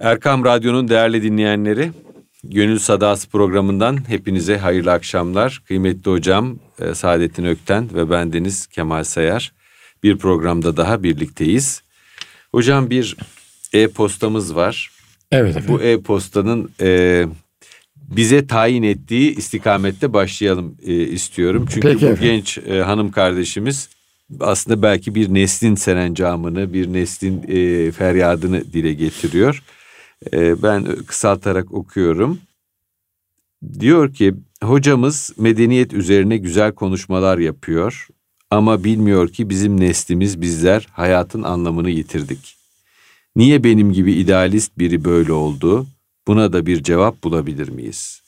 Erkam Radyo'nun değerli dinleyenleri, Gönül Sadası programından hepinize hayırlı akşamlar. Kıymetli hocam e, Saadettin Ökten ve bendeniz Kemal Sayar. Bir programda daha birlikteyiz. Hocam bir e-postamız var. Evet efendim. Bu e-postanın e, bize tayin ettiği istikamette başlayalım e, istiyorum. Çünkü Peki bu efendim. genç e, hanım kardeşimiz aslında belki bir neslin serencamını, bir neslin e, feryadını dile getiriyor. E, ben kısaltarak okuyorum. Diyor ki hocamız medeniyet üzerine güzel konuşmalar yapıyor ama bilmiyor ki bizim neslimiz bizler hayatın anlamını yitirdik. Niye benim gibi idealist biri böyle oldu? Buna da bir cevap bulabilir miyiz?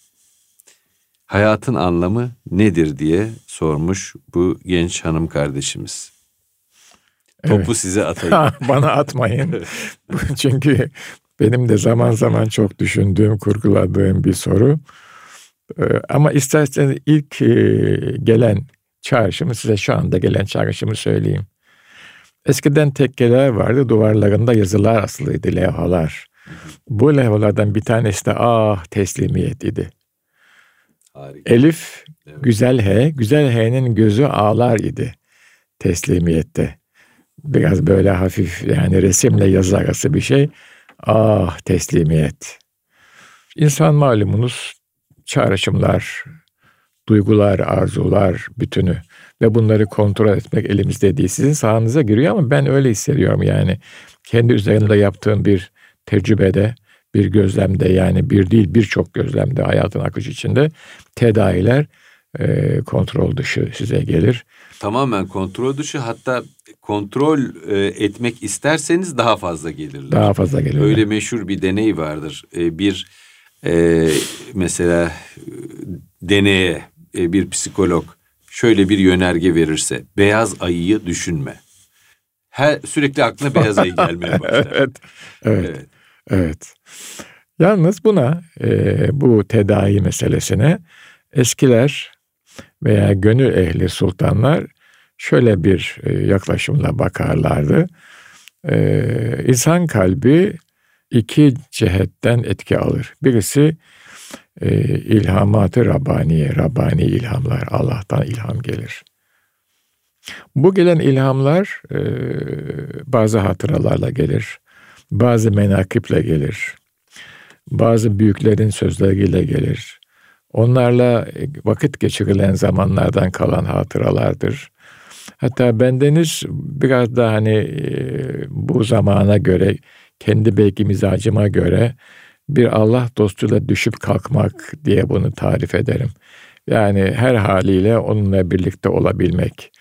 Hayatın anlamı nedir diye sormuş bu genç hanım kardeşimiz. Topu Evet. size atayım. Bana atmayın. Çünkü benim de zaman zaman çok düşündüğüm, kurguladığım bir soru. Ee, Ama isterseniz ilk e, gelen çağrışımı size şu anda gelen çağrışımı söyleyeyim. Eskiden tekkeler vardı, duvarlarında yazılar asılıydı, levhalar. Bu levhalardan bir tanesi de ah teslimiyet idi. Harika. Elif Evet. güzel H, güzel H'nin gözü ağlar idi teslimiyette. Biraz böyle hafif yani resimle yazı arası bir şey. Ah teslimiyet. İnsan malumunuz çağrışımlar, duygular, arzular bütünü ve bunları kontrol etmek elimizde değil. Sizin sahanıza giriyor ama ben öyle hissediyorum yani. Kendi üzerinde yaptığım bir tecrübede, bir gözlemde yani bir değil birçok gözlemde hayatın akışı içinde tedaviler e, kontrol dışı size gelir. Tamamen kontrol dışı hatta kontrol e, etmek isterseniz daha fazla gelirler. Daha fazla gelir. Öyle meşhur bir deney vardır. E, bir e, mesela e, deneye e, bir psikolog şöyle bir yönerge verirse beyaz ayıyı düşünme. Her sürekli aklına beyaz ayı gelmeye başlar. evet, evet, Evet. evet. Yalnız buna e, bu tedavi meselesine eskiler veya gönül ehli sultanlar şöyle bir e, yaklaşımla bakarlardı. E, insan kalbi iki cihetten etki alır. Birisi e, ilhamatı Rabbaniye, Rabbani ilhamlar, Allah'tan ilham gelir. Bu gelen ilhamlar e, bazı hatıralarla gelir, bazı menakiple gelir, bazı büyüklerin sözleriyle gelir. Onlarla vakit geçirilen zamanlardan kalan hatıralardır. Hatta bendeniz biraz da hani e, bu zamana göre, kendi belki mizacıma göre bir Allah dostuyla düşüp kalkmak diye bunu tarif ederim. Yani her haliyle onunla birlikte olabilmek.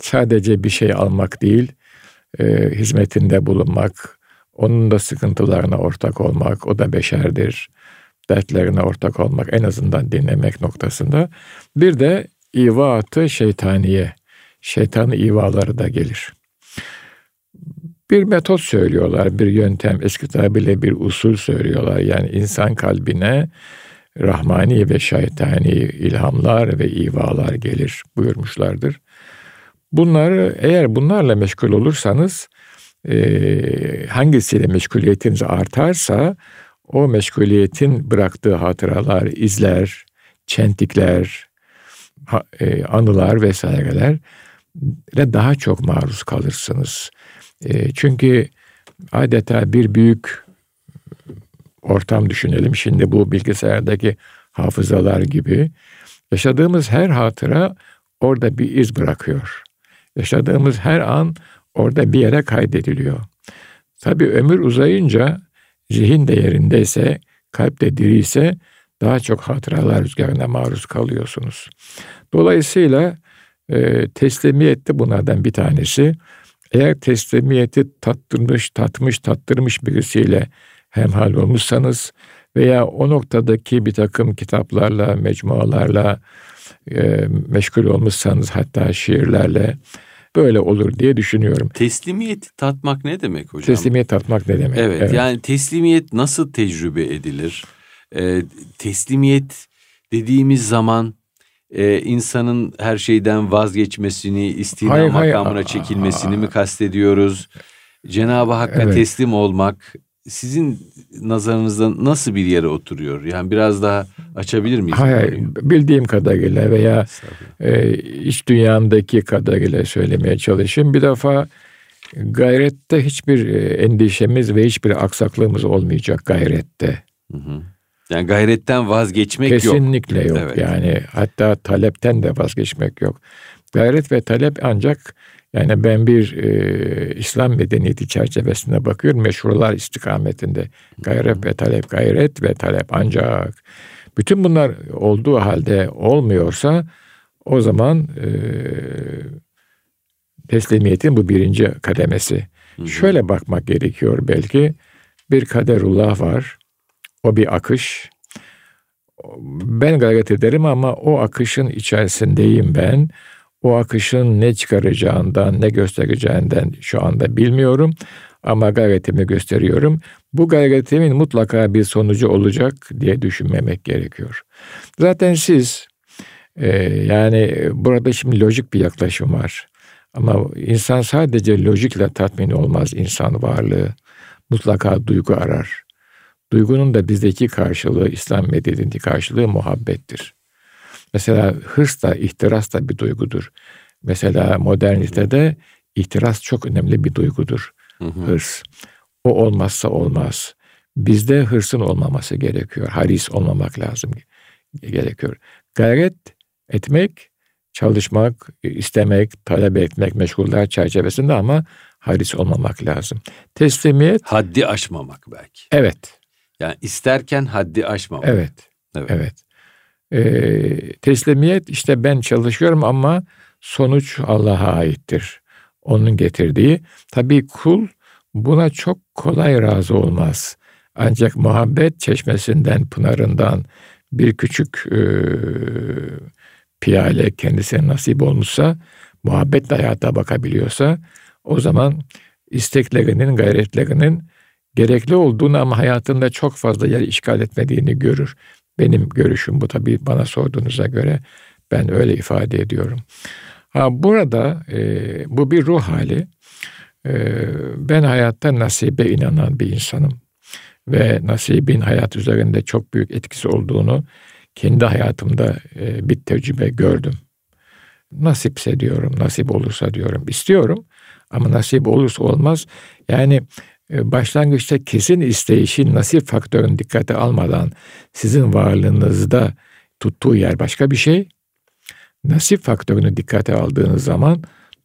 Sadece bir şey almak değil, e, hizmetinde bulunmak, onun da sıkıntılarına ortak olmak, o da beşerdir. Dertlerine ortak olmak, en azından dinlemek noktasında. Bir de ivaatı şeytaniye, şeytanı ivaları da gelir. Bir metot söylüyorlar, bir yöntem, eski tabirle bir usul söylüyorlar. Yani insan kalbine rahmani ve şeytani ilhamlar ve ivalar gelir buyurmuşlardır. Bunları eğer bunlarla meşgul olursanız e, hangisiyle meşguliyetiniz artarsa o meşguliyetin bıraktığı hatıralar, izler, çentikler, e, anılar vesaireler ile daha çok maruz kalırsınız. E, çünkü adeta bir büyük ortam düşünelim. Şimdi bu bilgisayardaki hafızalar gibi yaşadığımız her hatıra orada bir iz bırakıyor. Yaşadığımız her an orada bir yere kaydediliyor. Tabii ömür uzayınca zihin de yerindeyse, kalp de diriyse daha çok hatıralar rüzgarına maruz kalıyorsunuz. Dolayısıyla e, teslimiyet de bunlardan bir tanesi. Eğer teslimiyeti tattırmış, tatmış, tattırmış birisiyle hemhal olmuşsanız veya o noktadaki bir takım kitaplarla, mecmualarla e, meşgul olmuşsanız hatta şiirlerle böyle olur diye düşünüyorum. Teslimiyeti tatmak ne demek hocam? Teslimiyet tatmak ne demek? Evet, yani teslimiyet nasıl tecrübe edilir? Ee, teslimiyet dediğimiz zaman e, insanın her şeyden vazgeçmesini, istina Hayır, hayır. makamına Aa, çekilmesini mi kastediyoruz? Cenab-ı Hakk'a Evet. teslim olmak sizin nazarınızda nasıl bir yere oturuyor? Yani biraz daha açabilir miyiz? Hayır, bildiğim kadarıyla veya e, iç dünyamdaki kadarıyla söylemeye çalışayım. Bir defa gayrette hiçbir e, endişemiz ve hiçbir aksaklığımız olmayacak gayrette. Hı hı. Yani gayretten vazgeçmek Kesinlikle yok. Kesinlikle yok. Evet. Yani hatta talepten de vazgeçmek yok. Gayret ve talep ancak yani ben bir e, İslam medeniyeti çerçevesinde bakıyorum meşrular istikametinde. Gayret ve talep, gayret ve talep ancak bütün bunlar olduğu halde olmuyorsa o zaman e, teslimiyetin bu birinci kademesi. Hı Şöyle bakmak gerekiyor belki. Bir kaderullah var. O bir akış. Ben gayret ederim ama o akışın içerisindeyim ben. O akışın ne çıkaracağından, ne göstereceğinden şu anda bilmiyorum. Ama gayretimi gösteriyorum. Bu gayretimin mutlaka bir sonucu olacak diye düşünmemek gerekiyor. Zaten siz e, yani burada şimdi lojik bir yaklaşım var. Ama insan sadece lojikle tatmin olmaz insan varlığı. Mutlaka duygu arar. Duygunun da bizdeki karşılığı, İslam medeniyeti karşılığı muhabbettir. Mesela hırs da, ihtiras da bir duygudur. Mesela modernitede ihtiras çok önemli bir duygudur. Hı hı. Hırs. O olmazsa olmaz. Bizde hırsın olmaması gerekiyor. Haris olmamak lazım gerekiyor. Gayret etmek, çalışmak, istemek, talep etmek meşguller çerçevesinde ama haris olmamak lazım. Teslimiyet. Haddi aşmamak belki. Evet. Yani isterken haddi aşmamak. Evet. Evet. evet. Ee, teslimiyet işte ben çalışıyorum ama sonuç Allah'a aittir. Onun getirdiği. Tabii kul buna çok kolay razı olmaz. Ancak muhabbet çeşmesinden, pınarından bir küçük e, piyale kendisine nasip olmuşsa, muhabbetle hayata bakabiliyorsa o zaman isteklerinin, gayretlerinin gerekli olduğunu ama hayatında çok fazla yer işgal etmediğini görür. Benim görüşüm bu tabii bana sorduğunuza göre ben öyle ifade ediyorum. Ha, burada e, bu bir ruh hali. E, ben hayatta nasibe inanan bir insanım. Ve nasibin hayat üzerinde çok büyük etkisi olduğunu kendi hayatımda e, bir tecrübe gördüm. Nasipse diyorum, nasip olursa diyorum. istiyorum ama nasip olursa olmaz. Yani başlangıçta kesin isteyişin nasip faktörünü dikkate almadan sizin varlığınızda tuttuğu yer başka bir şey. Nasip faktörünü dikkate aldığınız zaman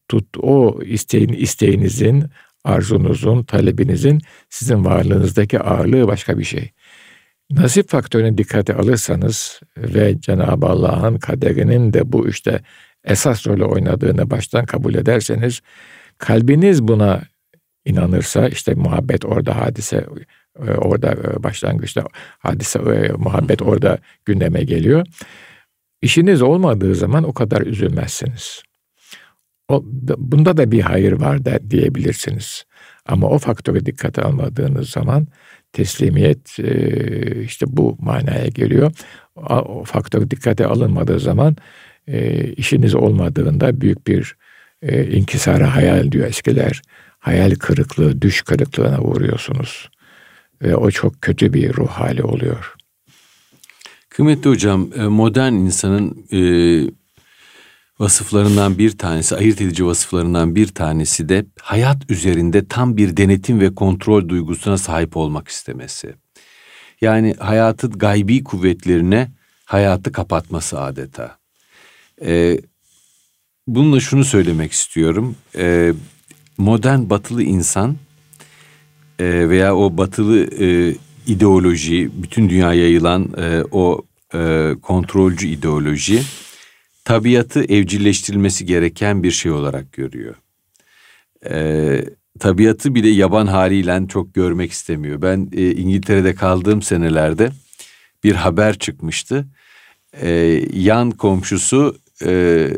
tut o isteğin isteğinizin, arzunuzun, talebinizin sizin varlığınızdaki ağırlığı başka bir şey. Nasip faktörünü dikkate alırsanız ve Cenab-ı Allah'ın kaderinin de bu işte esas rolü oynadığını baştan kabul ederseniz kalbiniz buna inanırsa işte muhabbet orada hadise e, orada e, başlangıçta hadise e, muhabbet orada gündeme geliyor. İşiniz olmadığı zaman o kadar üzülmezsiniz. O, bunda da bir hayır var da diyebilirsiniz. Ama o faktörü dikkate almadığınız zaman teslimiyet işte bu manaya geliyor. O faktör dikkate alınmadığı zaman işiniz olmadığında büyük bir inkisara hayal diyor eskiler hayal kırıklığı, düş kırıklığına uğruyorsunuz. Ve o çok kötü bir ruh hali oluyor. Kıymetli hocam, e, modern insanın e, vasıflarından bir tanesi, ayırt edici vasıflarından bir tanesi de hayat üzerinde tam bir denetim ve kontrol duygusuna sahip olmak istemesi. Yani hayatın gaybi kuvvetlerine hayatı kapatması adeta. Ee, bununla şunu söylemek istiyorum. Ee, modern batılı insan e, veya o batılı e, ideoloji, bütün dünyaya yayılan e, o e, kontrolcü ideoloji tabiatı evcilleştirilmesi gereken bir şey olarak görüyor. E, tabiatı bile yaban haliyle çok görmek istemiyor. Ben e, İngiltere'de kaldığım senelerde bir haber çıkmıştı. E, yan komşusu e,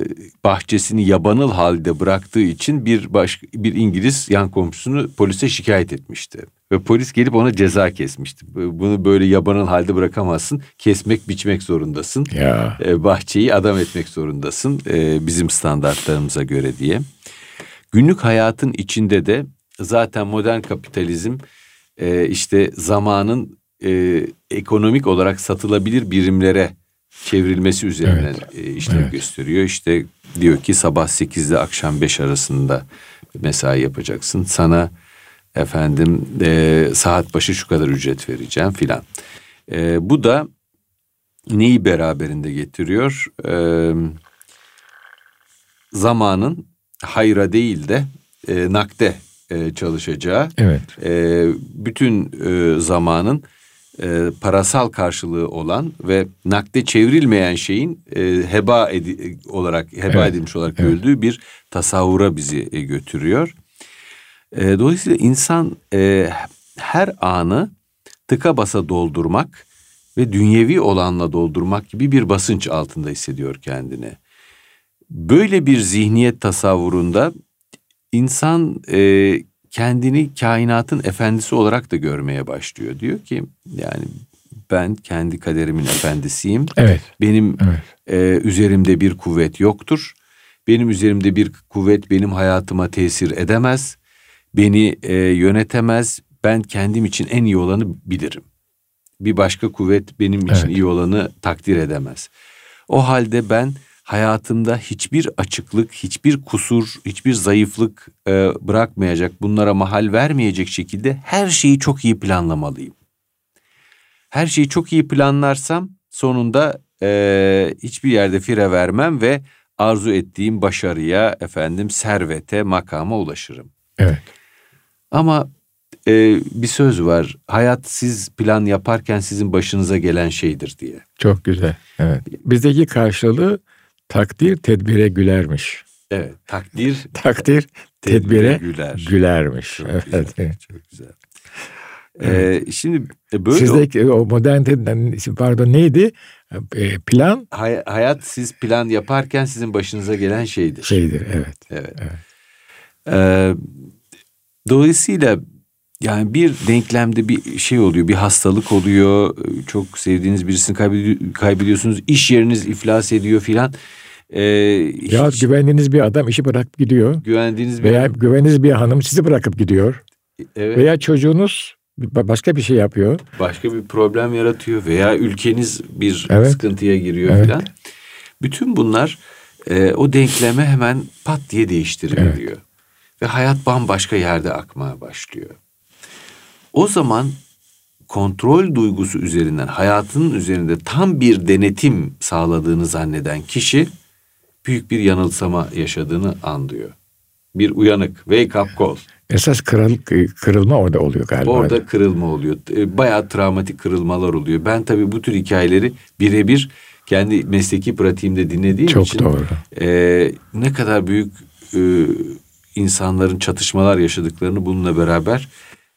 bahçesini yabanıl halde bıraktığı için bir baş, bir İngiliz yan komşusunu polise şikayet etmişti. Ve polis gelip ona ceza kesmişti. Bunu böyle yabanıl halde bırakamazsın. Kesmek, biçmek zorundasın. Ya. E, bahçeyi adam etmek zorundasın e, bizim standartlarımıza göre diye. Günlük hayatın içinde de zaten modern kapitalizm e, işte zamanın e, ekonomik olarak satılabilir birimlere çevrilmesi üzerinden Evet. e, işlem Evet. gösteriyor. İşte diyor ki sabah 8 ile akşam 5 arasında mesai yapacaksın. Sana efendim e, saat başı şu kadar ücret vereceğim filan. E, bu da neyi beraberinde getiriyor? E, zamanın hayra değil de e, nakde e, çalışacağı Evet. e, bütün e, zamanın e, parasal karşılığı olan ve nakde çevrilmeyen şeyin e, heba edi- olarak heba Evet, edilmiş olarak evet. görüldüğü bir tasavvura bizi e, götürüyor. E, dolayısıyla insan e, her anı tıka basa doldurmak ve dünyevi olanla doldurmak gibi bir basınç altında hissediyor kendini. Böyle bir zihniyet tasavvurunda insan e, kendini kainatın efendisi olarak da görmeye başlıyor. Diyor ki yani ben kendi kaderimin efendisiyim. Evet. Benim Evet. e, üzerimde bir kuvvet yoktur. Benim üzerimde bir kuvvet benim hayatıma tesir edemez. Beni e, yönetemez. Ben kendim için en iyi olanı bilirim. Bir başka kuvvet benim için Evet. iyi olanı takdir edemez. O halde ben hayatımda hiçbir açıklık, hiçbir kusur, hiçbir zayıflık e, bırakmayacak, bunlara mahal vermeyecek şekilde her şeyi çok iyi planlamalıyım. Her şeyi çok iyi planlarsam sonunda e, hiçbir yerde fire vermem ve arzu ettiğim başarıya, efendim servete, makama ulaşırım. Evet. Ama e, bir söz var. Hayat siz plan yaparken sizin başınıza gelen şeydir diye. Çok güzel. Evet. Bizdeki karşılığı takdir tedbire gülermiş. Evet. Takdir Takdir tedbire güler. gülermiş. Çok evet. güzel. Çok güzel. Ee, şimdi e, böyle Sizdeki o modern pardon neydi? E, Plan hay- hayat siz plan yaparken sizin başınıza gelen şeydir. şeydir. Evet. Evet. Evet. Ee, dolayısıyla yani bir denklemde bir şey oluyor, bir hastalık oluyor, çok sevdiğiniz birisini kaybedi- kaybediyorsunuz, iş yeriniz iflas ediyor filan. Ee, Ya hiç güvendiğiniz bir adam işi bırakıp gidiyor. güvendiğiniz bir Veya güvendiğiniz bir hanım sizi bırakıp gidiyor. evet, Veya çocuğunuz ba- başka bir şey yapıyor. başka bir problem yaratıyor veya ülkeniz bir Evet. sıkıntıya giriyor Evet. filan. Bütün bunlar e, o denkleme hemen pat diye değiştiriliyor. Ve hayat bambaşka yerde akmaya başlıyor. O zaman kontrol duygusu üzerinden hayatının üzerinde tam bir denetim sağladığını zanneden kişi büyük bir yanılsama yaşadığını anlıyor. Bir uyanık, wake up call. Esas kırıl, kırılma orada oluyor galiba. Orada kırılma oluyor. E, Bayağı travmatik kırılmalar oluyor. Ben tabii bu tür hikayeleri birebir kendi mesleki pratiğimde dinlediğim Çok için doğru. e, ne kadar büyük e, insanların çatışmalar yaşadıklarını bununla beraber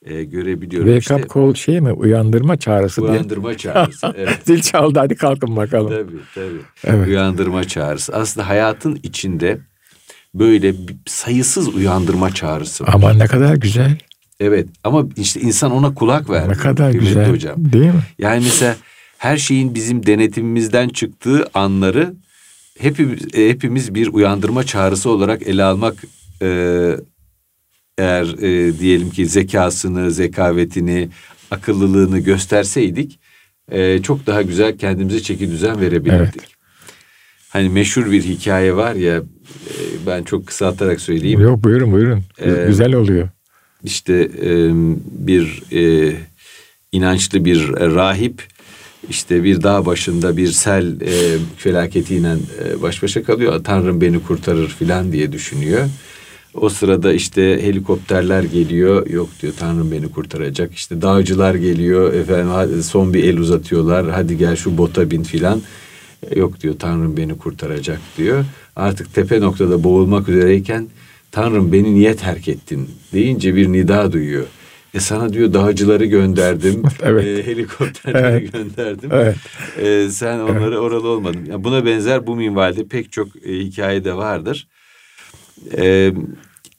e, görebiliyorum. Wake up call şey mi? Uyandırma çağrısı diye. uyandırma çağrısı. Evet. Zil çaldı hadi kalkın bakalım. Tabii tabii. Evet. Uyandırma çağrısı. Aslında hayatın içinde böyle sayısız uyandırma çağrısı var. Ama ne kadar güzel. Evet ama işte insan ona kulak verdi. Ne kadar güzel. hocam. Değil mi? Yani mesela her şeyin bizim denetimimizden çıktığı anları hepimiz, e, hepimiz bir uyandırma çağrısı olarak ele almak e, eğer e, diyelim ki zekasını, zekavetini, akıllılığını gösterseydik e, çok daha güzel kendimize çeki düzen verebilirdik. Evet. Hani meşhur bir hikaye var ya e, ben çok kısaltarak söyleyeyim. Yok buyurun buyurun. Ee, güzel oluyor. işte e, bir e, inançlı bir rahip işte bir dağ başında bir sel e, felaketiyle e, baş başa kalıyor. Tanrım beni kurtarır filan diye düşünüyor. O sırada işte helikopterler geliyor. Yok diyor Tanrım beni kurtaracak. İşte dağcılar geliyor. Efendim son bir el uzatıyorlar. Hadi gel şu bota bin filan. Yok diyor Tanrım beni kurtaracak diyor. Artık tepe noktada boğulmak üzereyken Tanrım beni niye terk ettin deyince bir nida duyuyor. E sana diyor dağcıları gönderdim. Evet. e, helikopterleri Evet. gönderdim. Evet. E, sen onları oralı olmadın. Yani buna benzer bu minvalde pek çok e, hikaye de vardır. E,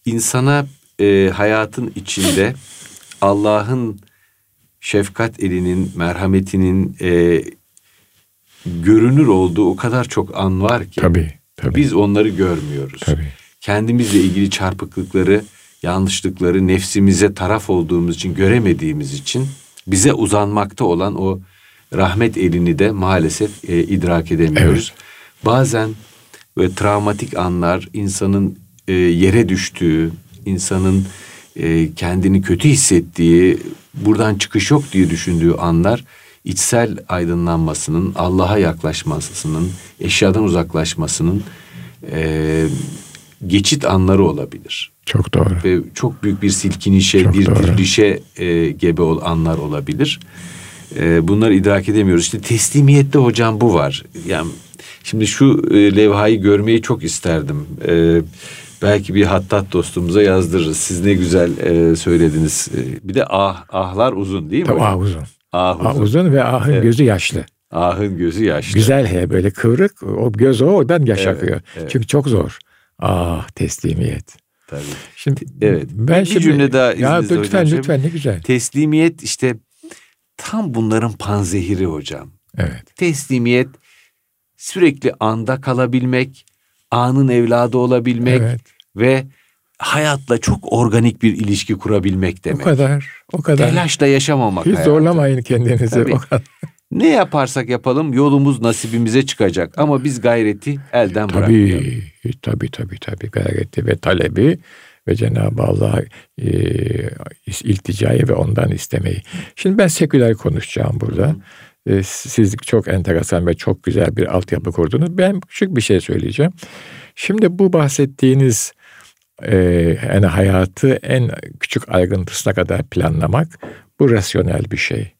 insana e, hayatın içinde Allah'ın şefkat elinin, merhametinin e, görünür olduğu o kadar çok an var ki Tabii. Tabii. biz onları görmüyoruz. Tabii. Kendimizle ilgili çarpıklıkları yanlışlıkları nefsimize taraf olduğumuz için göremediğimiz için bize uzanmakta olan o rahmet elini de maalesef e, idrak edemiyoruz. Evet. Bazen ve travmatik anlar insanın e, yere düştüğü, insanın e, kendini kötü hissettiği, buradan çıkış yok diye düşündüğü anlar içsel aydınlanmasının, Allah'a yaklaşmasının, eşyadan uzaklaşmasının e, geçit anları olabilir. Çok doğru. Ve çok büyük bir silkinişe, çok bir dirilişe e, gebe ol, anlar olabilir. E, bunları idrak edemiyoruz. İşte teslimiyette hocam bu var. Yani şimdi şu e, levhayı görmeyi çok isterdim. E, belki bir hattat dostumuza yazdırırız. Siz ne güzel e, söylediniz. E, bir de ah ahlar uzun değil mi? Tabii ah uzun. Ah uzun. Ah uzun ve ahın evet. gözü yaşlı. Ahın gözü yaşlı. Güzel he böyle kıvrık. O göz o oradan yaş evet, akıyor. Evet. Çünkü çok zor. Ah teslimiyet. Tabii. Şimdi evet. Ben bir şimdi, cümle daha ya lütfen hocam. lütfen ne güzel. Teslimiyet işte tam bunların panzehiri hocam. Evet. Teslimiyet sürekli anda kalabilmek, anın evladı olabilmek evet. Ve hayatla çok organik bir ilişki kurabilmek demek. O kadar, o kadar. Telaşla yaşamamak Hiç hayatı. zorlamayın kendinizi. Tabii. O kadar. Ne yaparsak yapalım yolumuz nasibimize çıkacak ama biz gayreti elden tabii, bırakmayalım. Tabii tabii tabii gayreti ve talebi ve Cenab-ı Allah e, ilticayı ve ondan istemeyi. Şimdi ben seküler konuşacağım burada. E, siz çok enteresan ve çok güzel bir altyapı kurdunuz. Ben küçük bir şey söyleyeceğim. Şimdi bu bahsettiğiniz e, yani hayatı en küçük ayrıntısına kadar planlamak bu rasyonel bir şey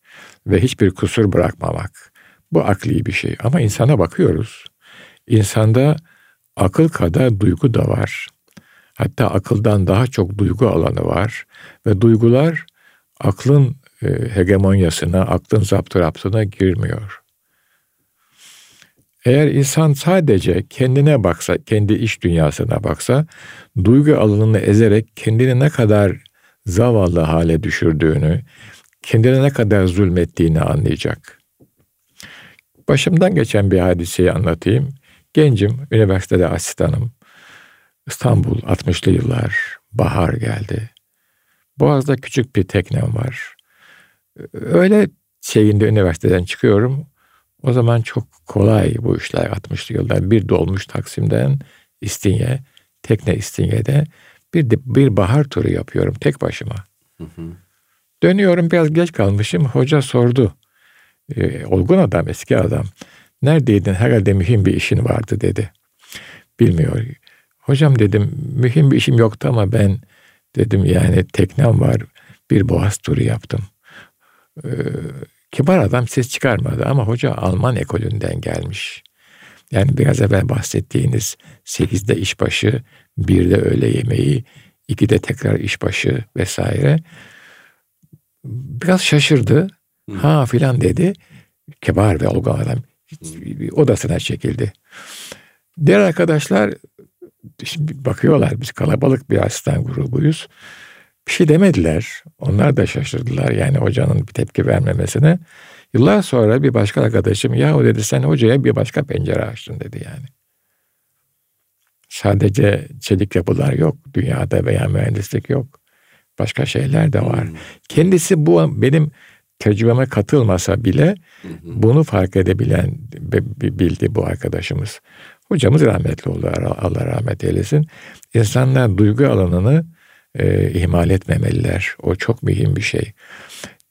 ve hiçbir kusur bırakmamak. Bu akli bir şey ama insana bakıyoruz. İnsanda akıl kadar duygu da var. Hatta akıldan daha çok duygu alanı var ve duygular aklın e, hegemonyasına, aklın zapturaptına girmiyor. Eğer insan sadece kendine baksa, kendi iş dünyasına baksa, duygu alanını ezerek kendini ne kadar zavallı hale düşürdüğünü, kendine ne kadar zulmettiğini anlayacak. Başımdan geçen bir hadiseyi anlatayım. Gencim, üniversitede asistanım. İstanbul 60'lı yıllar, bahar geldi. Boğaz'da küçük bir teknem var. Öyle şeyinde üniversiteden çıkıyorum. O zaman çok kolay bu işler 60'lı yıllar. Bir dolmuş Taksim'den İstinye, tekne İstinye'de bir de bir bahar turu yapıyorum tek başıma. Hı hı. Dönüyorum biraz geç kalmışım. Hoca sordu. E, olgun adam, eski adam. Neredeydin? Herhalde mühim bir işin vardı dedi. Bilmiyor. Hocam dedim mühim bir işim yoktu ama ben dedim yani teknem var. Bir boğaz turu yaptım. Ee, kibar adam ses çıkarmadı ama hoca Alman ekolünden gelmiş. Yani biraz evvel bahsettiğiniz sekizde işbaşı, birde öğle yemeği, ikide tekrar işbaşı vesaire biraz şaşırdı. Hı. Ha filan dedi. Kibar ve olgun adam odasına çekildi. Diğer arkadaşlar şimdi bakıyorlar biz kalabalık bir asistan grubuyuz. Bir şey demediler. Onlar da şaşırdılar yani hocanın bir tepki vermemesine. Yıllar sonra bir başka arkadaşım ya o dedi sen hocaya bir başka pencere açtın dedi yani. Sadece çelik yapılar yok dünyada veya mühendislik yok. Başka şeyler de var. Hmm. Kendisi bu benim tecrübeme katılmasa bile bunu fark edebilen bildi bu arkadaşımız. Hocamız rahmetli oldu. Allah rahmet eylesin. İnsanlar duygu alanını e, ihmal etmemeliler. O çok mühim bir şey.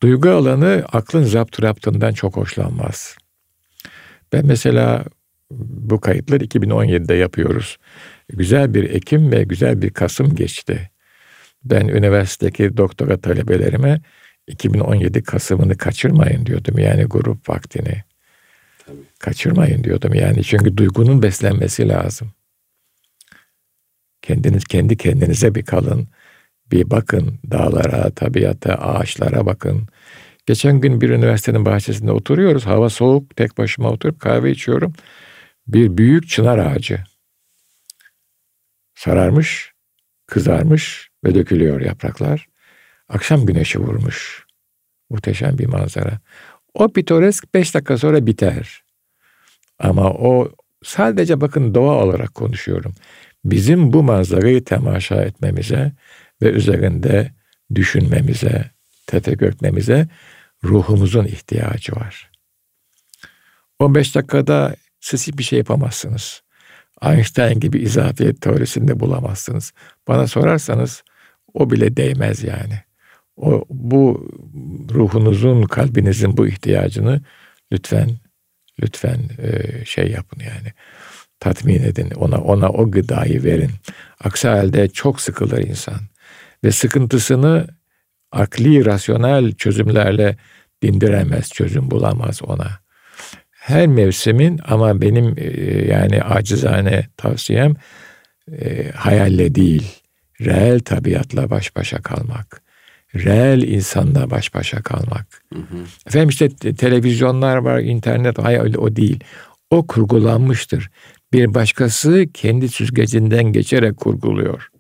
Duygu alanı aklın zapt raptından çok hoşlanmaz. Ben mesela bu kayıtları 2017'de yapıyoruz. Güzel bir Ekim ve güzel bir Kasım geçti. Ben üniversitedeki doktora talebelerime 2017 Kasım'ını kaçırmayın diyordum yani grup vaktini. Tabii. Kaçırmayın diyordum yani çünkü duygunun beslenmesi lazım. Kendiniz kendi kendinize bir kalın, bir bakın dağlara, tabiata, ağaçlara bakın. Geçen gün bir üniversitenin bahçesinde oturuyoruz. Hava soğuk, tek başıma oturup kahve içiyorum. Bir büyük çınar ağacı. Sararmış, kızarmış ve dökülüyor yapraklar. Akşam güneşi vurmuş. Muhteşem bir manzara. O pitoresk beş dakika sonra biter. Ama o sadece bakın doğa olarak konuşuyorum. Bizim bu manzarayı temaşa etmemize ve üzerinde düşünmemize, tefekkür ruhumuzun ihtiyacı var. 15 dakikada siz hiçbir şey yapamazsınız. Einstein gibi izafiyet teorisinde bulamazsınız. Bana sorarsanız o bile değmez yani. O bu ruhunuzun, kalbinizin bu ihtiyacını lütfen lütfen e, şey yapın yani. Tatmin edin. Ona ona o gıdayı verin. Aksi halde çok sıkılır insan ve sıkıntısını akli, rasyonel çözümlerle dindiremez, çözüm bulamaz ona. Her mevsimin ama benim e, yani acizane tavsiyem e, hayalle değil, reel tabiatla baş başa kalmak. Reel insanla baş başa kalmak. Hı hı. Efendim işte televizyonlar var, internet, hayır o değil. O kurgulanmıştır. Bir başkası kendi süzgecinden geçerek kurguluyor.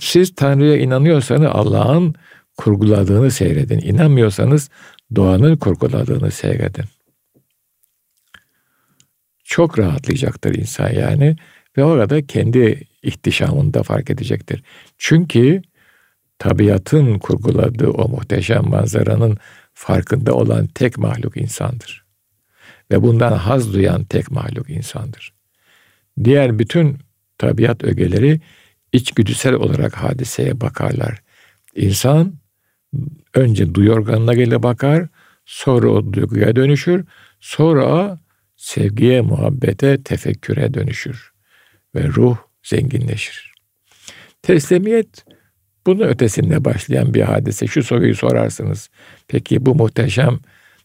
Siz Tanrı'ya inanıyorsanız Allah'ın kurguladığını seyredin. İnanmıyorsanız doğanın kurguladığını seyredin. Çok rahatlayacaktır insan yani ve orada kendi ihtişamında fark edecektir. Çünkü tabiatın kurguladığı o muhteşem manzaranın farkında olan tek mahluk insandır. Ve bundan haz duyan tek mahluk insandır. Diğer bütün tabiat ögeleri içgüdüsel olarak hadiseye bakarlar. İnsan önce duyu organına gelir bakar, sonra o duyguya dönüşür, sonra sevgiye, muhabbete, tefekküre dönüşür ve ruh zenginleşir. Teslimiyet bunun ötesinde başlayan bir hadise. Şu soruyu sorarsınız. Peki bu muhteşem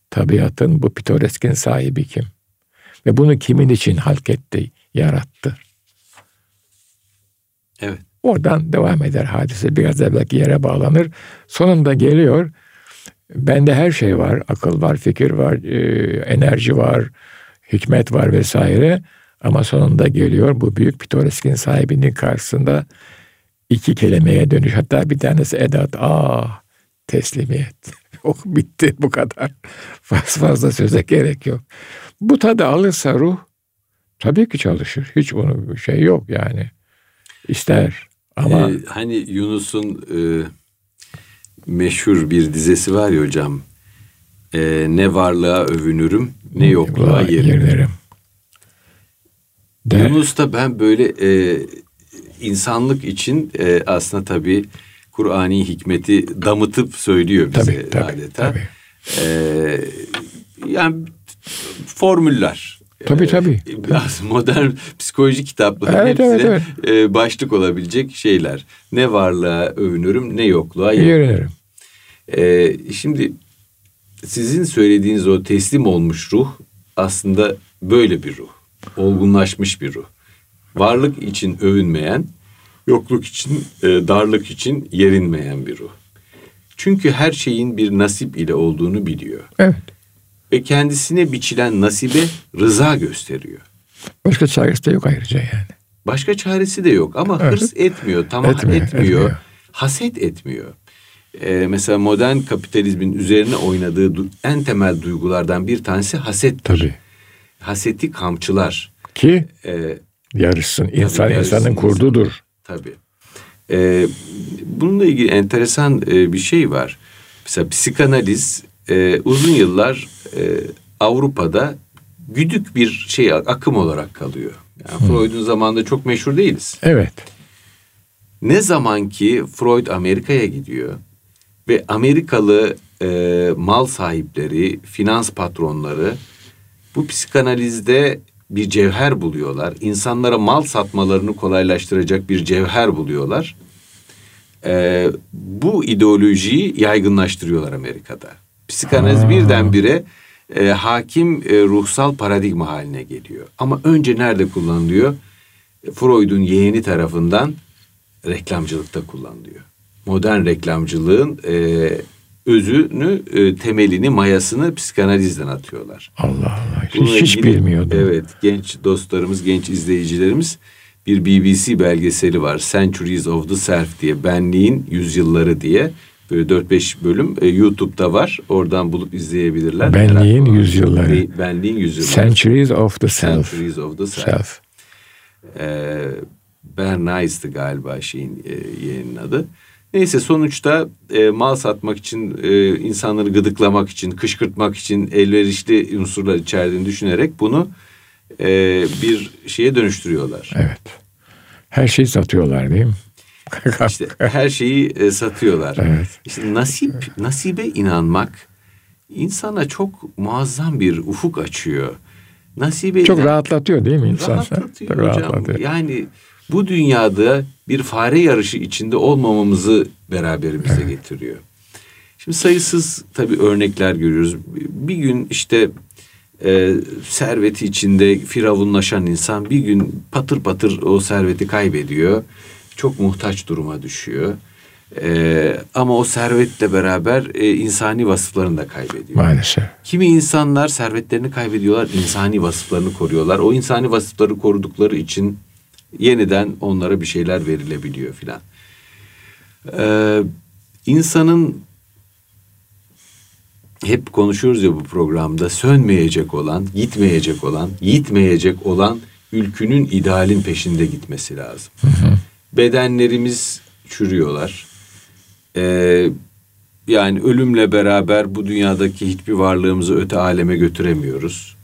tabiatın, bu pitoreskin sahibi kim? Ve bunu kimin için halk etti, yarattı? Evet. Oradan devam eder hadise. Biraz evvelki yere bağlanır. Sonunda geliyor. Bende her şey var. Akıl var, fikir var, e, enerji var, hikmet var vesaire. Ama sonunda geliyor bu büyük pitoreskin sahibinin karşısında iki kelimeye dönüş. Hatta bir tanesi edat. Ah teslimiyet. oh bitti bu kadar. Fazla fazla söze gerek yok. Bu tadı alırsa ruh tabii ki çalışır. Hiç bunun şey yok yani. İster. Ama ee, hani Yunus'un e, meşhur bir dizesi var ya hocam. E, ne varlığa övünürüm, ne yokluğa yerinirim. De. Yunus'ta ben böyle e, insanlık için e, aslında tabii Kur'ani hikmeti damıtıp söylüyor bize tabii, tabii, adeta. Tabii. E, yani formüller Tabii tabii. Biraz modern psikoloji kitapları evet, hepsine evet, evet. E, başlık olabilecek şeyler. Ne varlığa övünürüm ne yokluğa yerinirim. E, şimdi sizin söylediğiniz o teslim olmuş ruh aslında böyle bir ruh. Olgunlaşmış bir ruh. Varlık için övünmeyen, yokluk için, e, darlık için yerinmeyen bir ruh. Çünkü her şeyin bir nasip ile olduğunu biliyor. Evet ve kendisine biçilen nasibe rıza gösteriyor. Başka çaresi de yok ayrıca yani. Başka çaresi de yok ama evet. hırs etmiyor, tamah etmiyor, etmiyor, etmiyor. haset etmiyor. Ee, mesela modern kapitalizmin üzerine oynadığı en temel duygulardan bir tanesi haset. Tabii. Haseti kamçılar. Ki e, yarışsın. İnsan tabii, insanın kurdudur. Tabii. Ee, bununla ilgili enteresan e, bir şey var. Mesela psikanaliz e, uzun yıllar e, Avrupa'da güdük bir şey akım olarak kalıyor. Yani hmm. Freud'un zamanında çok meşhur değiliz. Evet. Ne zaman ki Freud Amerika'ya gidiyor ve Amerikalı e, mal sahipleri, finans patronları bu psikanalizde bir cevher buluyorlar. İnsanlara mal satmalarını kolaylaştıracak bir cevher buluyorlar. E, bu ideolojiyi yaygınlaştırıyorlar Amerika'da. Psikanaliz birdenbire e, hakim e, ruhsal paradigma haline geliyor. Ama önce nerede kullanılıyor? Freud'un yeğeni tarafından reklamcılıkta kullanılıyor. Modern reklamcılığın e, özünü, e, temelini, mayasını psikanalizden atıyorlar. Allah Allah. Bununla hiç ilgili, bilmiyordum. Evet, genç dostlarımız, genç izleyicilerimiz bir BBC belgeseli var. Centuries of the Self diye, benliğin yüzyılları diye. Böyle 4-5 bölüm e, YouTube'da var. Oradan bulup izleyebilirler. Benliğin yüzyılları. Benliğin yüzyılları. Centuries of the Self. Centuries of the Self. self. Ee, Bernays'tı galiba şeyin e, yeğenin adı. Neyse sonuçta e, mal satmak için, e, insanları gıdıklamak için, kışkırtmak için elverişli unsurlar içerdiğini düşünerek bunu e, bir şeye dönüştürüyorlar. Evet. Her şeyi satıyorlar değil mi? İşte her şeyi e, satıyorlar. Evet. İşte nasip, nasibe inanmak insana çok muazzam bir ufuk açıyor. Nasibe çok inan- rahatlatıyor değil mi insan? Rahatlatıyor hocam. rahatlatıyor. Yani bu dünyada bir fare yarışı içinde olmamamızı beraberimize getiriyor. Şimdi sayısız tabii örnekler görüyoruz. Bir gün işte e, serveti içinde firavunlaşan insan bir gün patır patır o serveti kaybediyor. Çok muhtaç duruma düşüyor. E, ama o servetle beraber e, insani vasıflarını da kaybediyor. Maalesef. Kimi insanlar servetlerini kaybediyorlar, insani vasıflarını koruyorlar. O insani vasıfları korudukları için yeniden onlara bir şeyler verilebiliyor filan. Ee, insanın hep konuşuyoruz ya bu programda sönmeyecek olan, gitmeyecek olan, yitmeyecek olan ülkünün idealin peşinde gitmesi lazım. Bedenlerimiz çürüyorlar. Ee, yani ölümle beraber bu dünyadaki hiçbir varlığımızı öte aleme götüremiyoruz.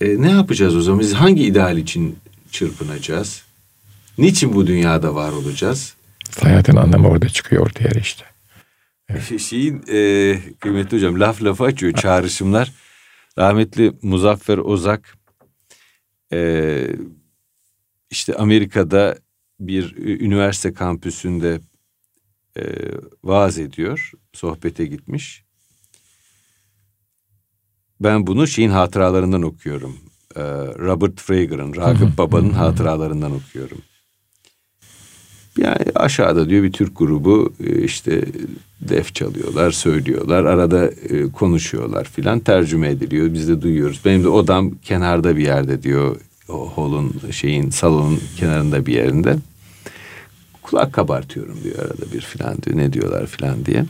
E, ne yapacağız o zaman? Biz hangi ideal için çırpınacağız? Niçin bu dünyada var olacağız? Hayatın anlamı orada çıkıyor ortaya işte. Şeyin e, kıymetli hocam laf lafa açıyor çağrışımlar. Rahmetli Muzaffer Ozak e, işte Amerika'da bir üniversite kampüsünde e, vaaz ediyor. Sohbete gitmiş. Ben bunu şeyin hatıralarından okuyorum. E, Robert Frager'ın, Ragıp Baba'nın hatıralarından okuyorum. Yani aşağıda diyor bir Türk grubu e, işte def çalıyorlar, söylüyorlar, arada e, konuşuyorlar filan tercüme ediliyor. Biz de duyuyoruz. Benim de odam kenarda bir yerde diyor. Holun şeyin salonun kenarında bir yerinde. Kulak kabartıyorum diyor arada bir filan diyor. Ne diyorlar filan diye.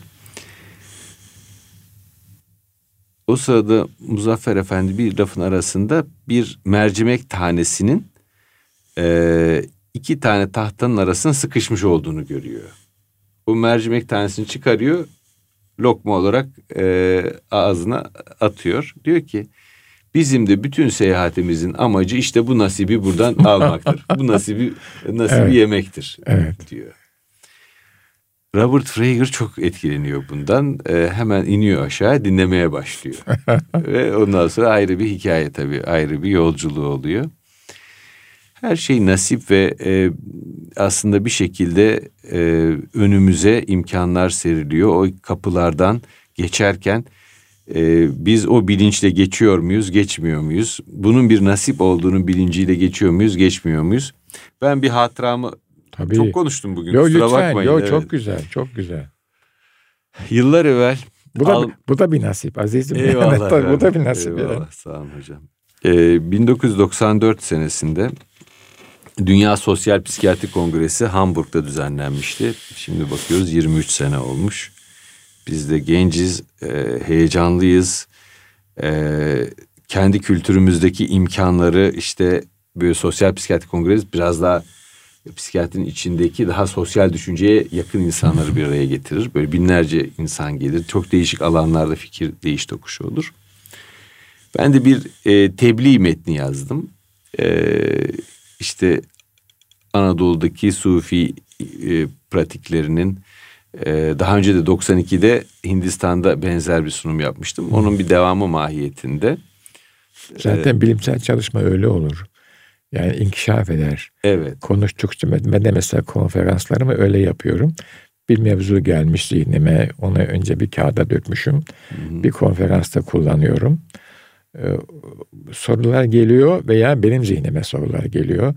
O sırada Muzaffer Efendi bir lafın arasında bir mercimek tanesinin e, iki tane tahtanın arasına sıkışmış olduğunu görüyor. O mercimek tanesini çıkarıyor, lokma olarak e, ağzına atıyor. Diyor ki bizim de bütün seyahatimizin amacı işte bu nasibi buradan almaktır. bu nasibi nasibi Evet. yemektir Evet. diyor. Robert Frager çok etkileniyor bundan. E, hemen iniyor aşağı dinlemeye başlıyor. Ve ondan sonra ayrı bir hikaye tabii. Ayrı bir yolculuğu oluyor. Her şey nasip ve e, aslında bir şekilde e, önümüze imkanlar seriliyor. O kapılardan geçerken e, biz o bilinçle geçiyor muyuz, geçmiyor muyuz? Bunun bir nasip olduğunu bilinciyle geçiyor muyuz, geçmiyor muyuz? Ben bir hatıramı Tabii. çok konuştum bugün. Yo kusura lütfen. bakmayın. Yo Evet. çok güzel, çok güzel. Yıllar evvel Bu da Al- bu da bir nasip azizim. Eyvallah. Tabii, bu da bir nasip. Eyvallah, yani. Sağ olun hocam. Ee, 1994 senesinde Dünya Sosyal Psikiyatri Kongresi Hamburg'da düzenlenmişti. Şimdi bakıyoruz 23 sene olmuş. Biz de genciz, e, heyecanlıyız. E, kendi kültürümüzdeki imkanları işte böyle sosyal psikiyatri kongresi biraz daha psikiyatrinin içindeki daha sosyal düşünceye yakın insanları bir araya getirir. Böyle binlerce insan gelir. Çok değişik alanlarda fikir değiş tokuşu olur. Ben de bir e, tebliğ metni yazdım. E, işte Anadolu'daki Sufi e, pratiklerinin e, daha önce de 92'de Hindistan'da benzer bir sunum yapmıştım. Onun bir devamı mahiyetinde. Zaten bilimsel çalışma öyle olur. Yani inkişaf eder. Evet. Konuştukça ben de mesela konferanslarımı öyle yapıyorum. Bir mevzu gelmiş zihnime, onu önce bir kağıda dökmüşüm. Bir konferansta kullanıyorum. Ee, sorular geliyor veya benim zihnime sorular geliyor.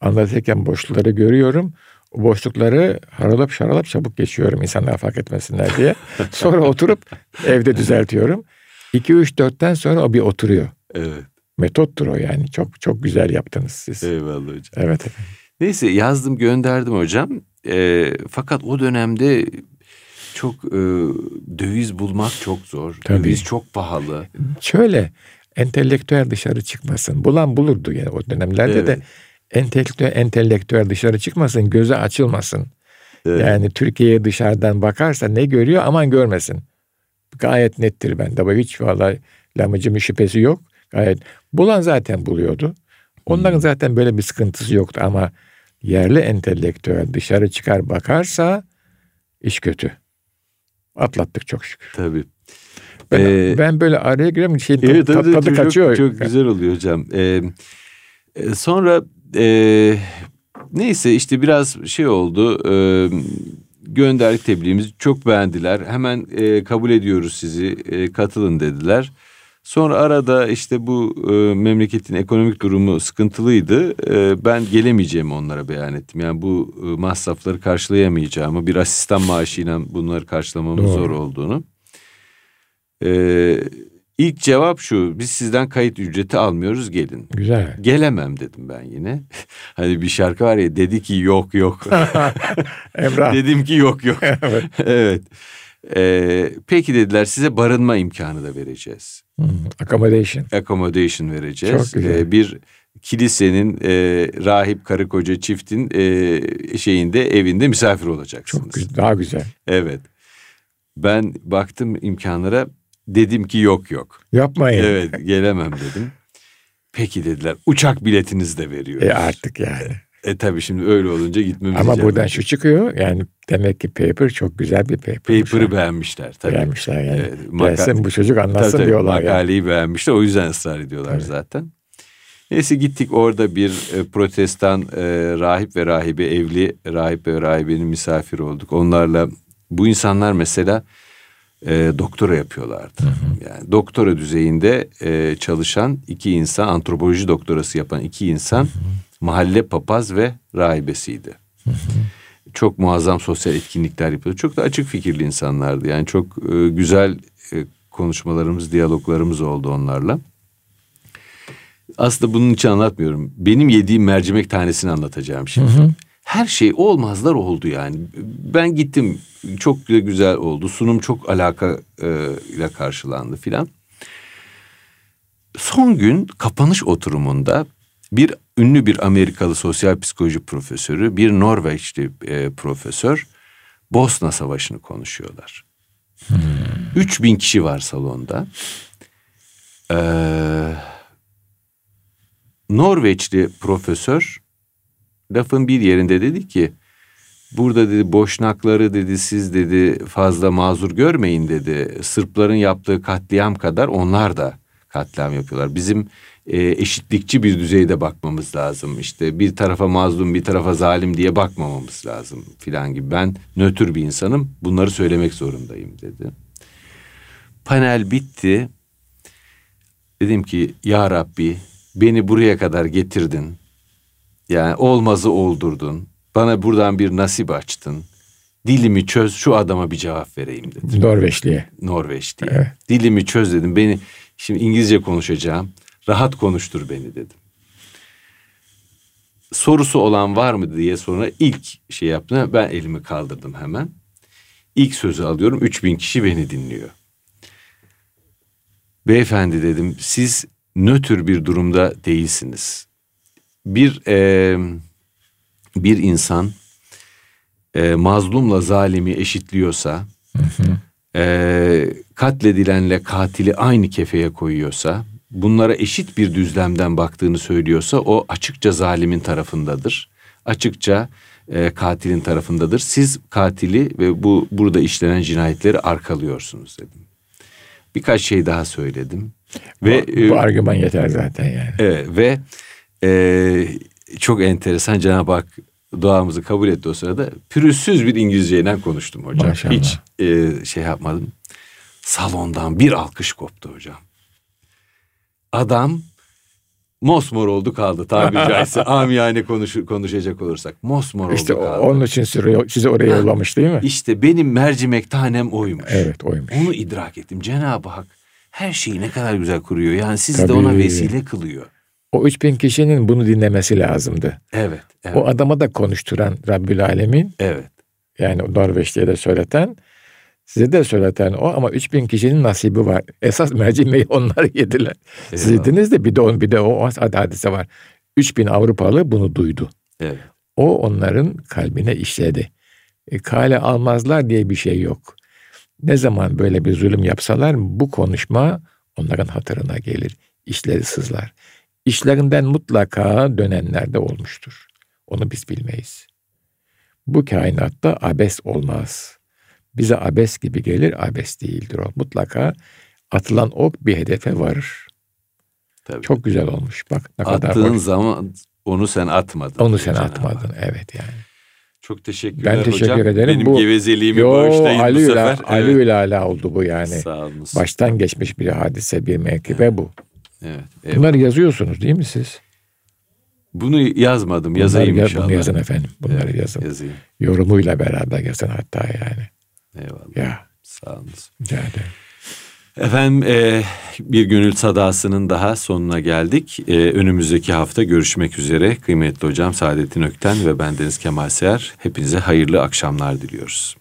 Anlatırken boşlukları görüyorum. O boşlukları haralap şaralap çabuk geçiyorum insanlar fark etmesinler diye. Sonra oturup evde düzeltiyorum. 2 3 4'ten sonra o bir oturuyor. Evet. Metottur o yani. Çok çok güzel yaptınız siz. Eyvallah hocam. Evet. Neyse yazdım gönderdim hocam. E, fakat o dönemde çok e, döviz bulmak çok zor. Tabii. Döviz çok pahalı. Şöyle entelektüel dışarı çıkmasın. Bulan bulurdu yani o dönemlerde de Evet. Entelektüel, entelektüel dışarı çıkmasın, gözü açılmasın. Evet. Yani Türkiye'ye dışarıdan bakarsa ne görüyor aman görmesin. Gayet nettir ben. Tabii hiç vallahi lamıcımın şüphesi yok. Gayet bulan zaten buluyordu. Onların hmm. zaten böyle bir sıkıntısı yoktu ama yerli entelektüel dışarı çıkar bakarsa iş kötü. Atlattık çok şükür. Tabii. Ben, ee, ben böyle araya gireyim şey evet, tadı, tadı, tadı kaçıyor. Çok, çok güzel oluyor hocam. Ee, e, sonra e, neyse işte biraz şey oldu. E, gönderdik tebliğimizi çok beğendiler. Hemen e, kabul ediyoruz sizi e, katılın dediler. Sonra arada işte bu e, memleketin ekonomik durumu sıkıntılıydı. E, ben gelemeyeceğimi onlara beyan ettim. Yani bu e, masrafları karşılayamayacağımı, bir asistan maaşıyla bunları karşılamamın Doğru. zor olduğunu. E, ilk cevap şu, biz sizden kayıt ücreti almıyoruz gelin. Güzel. Gelemem dedim ben yine. hani bir şarkı var ya dedi ki yok yok. Emrah. Dedim ki yok yok. evet. evet. Ee, peki dediler size barınma imkanı da vereceğiz. Hmm, accommodation. Accommodation vereceğiz. Çok güzel. Ee, bir kilisenin e, rahip karı koca çiftin e, şeyinde evinde misafir olacaksınız. Çok güzel, daha güzel. Evet. Ben baktım imkanlara dedim ki yok yok. Yapmayın. Evet gelemem dedim. Peki dediler uçak biletinizi de veriyoruz. E artık yani. E tabii şimdi öyle olunca gitmemiz Ama buradan şu çıkıyor yani demek ki paper çok güzel bir paper. Paper'ı beğenmişler tabii. Beğenmişler yani. Evet, maka- Gelsin bu çocuk anlatsın tabii, diyorlar. Makaleyi yani. beğenmişler o yüzden ısrar ediyorlar tabii. zaten. Neyse gittik orada bir e, protestan e, rahip ve rahibe evli rahip ve rahibenin misafiri olduk. Onlarla bu insanlar mesela e, doktora yapıyorlardı. Hı hı. Yani doktora düzeyinde e, çalışan iki insan, antropoloji doktorası yapan iki insan... Hı hı mahalle papaz ve rahibesiydi. çok muazzam sosyal etkinlikler yapıyordu. Çok da açık fikirli insanlardı. Yani çok e, güzel e, konuşmalarımız, diyaloglarımız oldu onlarla. Aslında bunun için anlatmıyorum. Benim yediğim mercimek tanesini anlatacağım şimdi. Hı hı. Her şey olmazlar oldu yani. Ben gittim çok güzel oldu. Sunum çok alaka e, ile karşılandı filan. Son gün kapanış oturumunda bir ünlü bir Amerikalı sosyal psikoloji profesörü, bir Norveçli e, profesör Bosna Savaşı'nı konuşuyorlar. Hmm. 3000 kişi var salonda. Ee, Norveçli profesör lafın bir yerinde dedi ki burada dedi boşnakları dedi siz dedi fazla mazur görmeyin dedi. Sırpların yaptığı katliam kadar onlar da katliam yapıyorlar. Bizim e, eşitlikçi bir düzeyde bakmamız lazım. İşte bir tarafa mazlum bir tarafa zalim diye bakmamamız lazım filan gibi. Ben nötr bir insanım bunları söylemek zorundayım dedi. Panel bitti. Dedim ki ya Rabbi beni buraya kadar getirdin. Yani olmazı oldurdun. Bana buradan bir nasip açtın. Dilimi çöz şu adama bir cevap vereyim dedim. Norveçliye. Norveçliye. Evet. Dilimi çöz dedim. Beni şimdi İngilizce konuşacağım. Rahat konuştur beni dedim. Sorusu olan var mı diye sonra ilk şey yaptığında ben elimi kaldırdım hemen. İlk sözü alıyorum. 3000 kişi beni dinliyor. Beyefendi dedim siz nötr bir durumda değilsiniz. Bir e, bir insan e, mazlumla zalimi eşitliyorsa, hı hı. E, katledilenle katili aynı kefeye koyuyorsa, bunlara eşit bir düzlemden baktığını söylüyorsa o açıkça zalimin tarafındadır. Açıkça e, katilin tarafındadır. Siz katili ve bu burada işlenen cinayetleri arkalıyorsunuz dedim. Birkaç şey daha söyledim. Ve bu, bu e, argüman yeter zaten yani. Evet ve e, çok enteresan Cenab-ı Hak duamızı kabul etti o sırada. Pürüzsüz bir İngilizceyle konuştum hocam. Maşallah. Hiç e, şey yapmadım. Salondan bir alkış koptu hocam adam mosmor oldu kaldı tabiri caizse amiyane konuş, konuşacak olursak mosmor işte oldu kaldı. onun için sizi oraya yollamış değil mi? İşte benim mercimek tanem oymuş. Evet oymuş. Onu idrak ettim. Cenab-ı Hak her şeyi ne kadar güzel kuruyor. Yani sizi Tabii. de ona vesile kılıyor. O üç bin kişinin bunu dinlemesi lazımdı. Evet, evet. O adama da konuşturan Rabbül Alemin. Evet. Yani Norveç'te de söyleten Size de söyleten o ama 3000 kişinin nasibi var. Esas mercimeği onlar yediler. Eyvallah. Siz yediniz de bir de, on, bir de o hadise var. 3000 Avrupalı bunu duydu. Evet. O onların kalbine işledi. E, kale almazlar diye bir şey yok. Ne zaman böyle bir zulüm yapsalar bu konuşma onların hatırına gelir. İşleri sızlar. İşlerinden mutlaka dönenler de olmuştur. Onu biz bilmeyiz. Bu kainatta abes olmaz. Bize abes gibi gelir, abes değildir o. Mutlaka atılan ok bir hedefe varır. Tabii. Çok güzel olmuş. Bak ne kadar Attığın zaman onu sen atmadın. Onu sen atmadın. Hak. Evet yani. Çok teşekkürler Ben teşekkür hocam. ederim. Benim Bu- gevezeliğimi Yo bağışlayın bu Ali sefer. Ali evet. Ülala oldu bu yani. Sağ olunuz. Baştan geçmiş bir hadise, bir menkıbe bu. Evet, evet. Bunları yazıyorsunuz değil mi siz? Bunu yazmadım. Yazayım Bunları yaz- inşallah. Bunu yazın efendim. Bunları Evet, yazın. Yazayım. Yorumuyla beraber yazın hatta yani. Eyvallah. Ya Sağ olunuz. rica ederim. Efendim e, bir gönül sadasının daha sonuna geldik. E, önümüzdeki hafta görüşmek üzere. Kıymetli hocam Saadettin Ökten ve bendeniz Kemal Seher. Hepinize hayırlı akşamlar diliyoruz.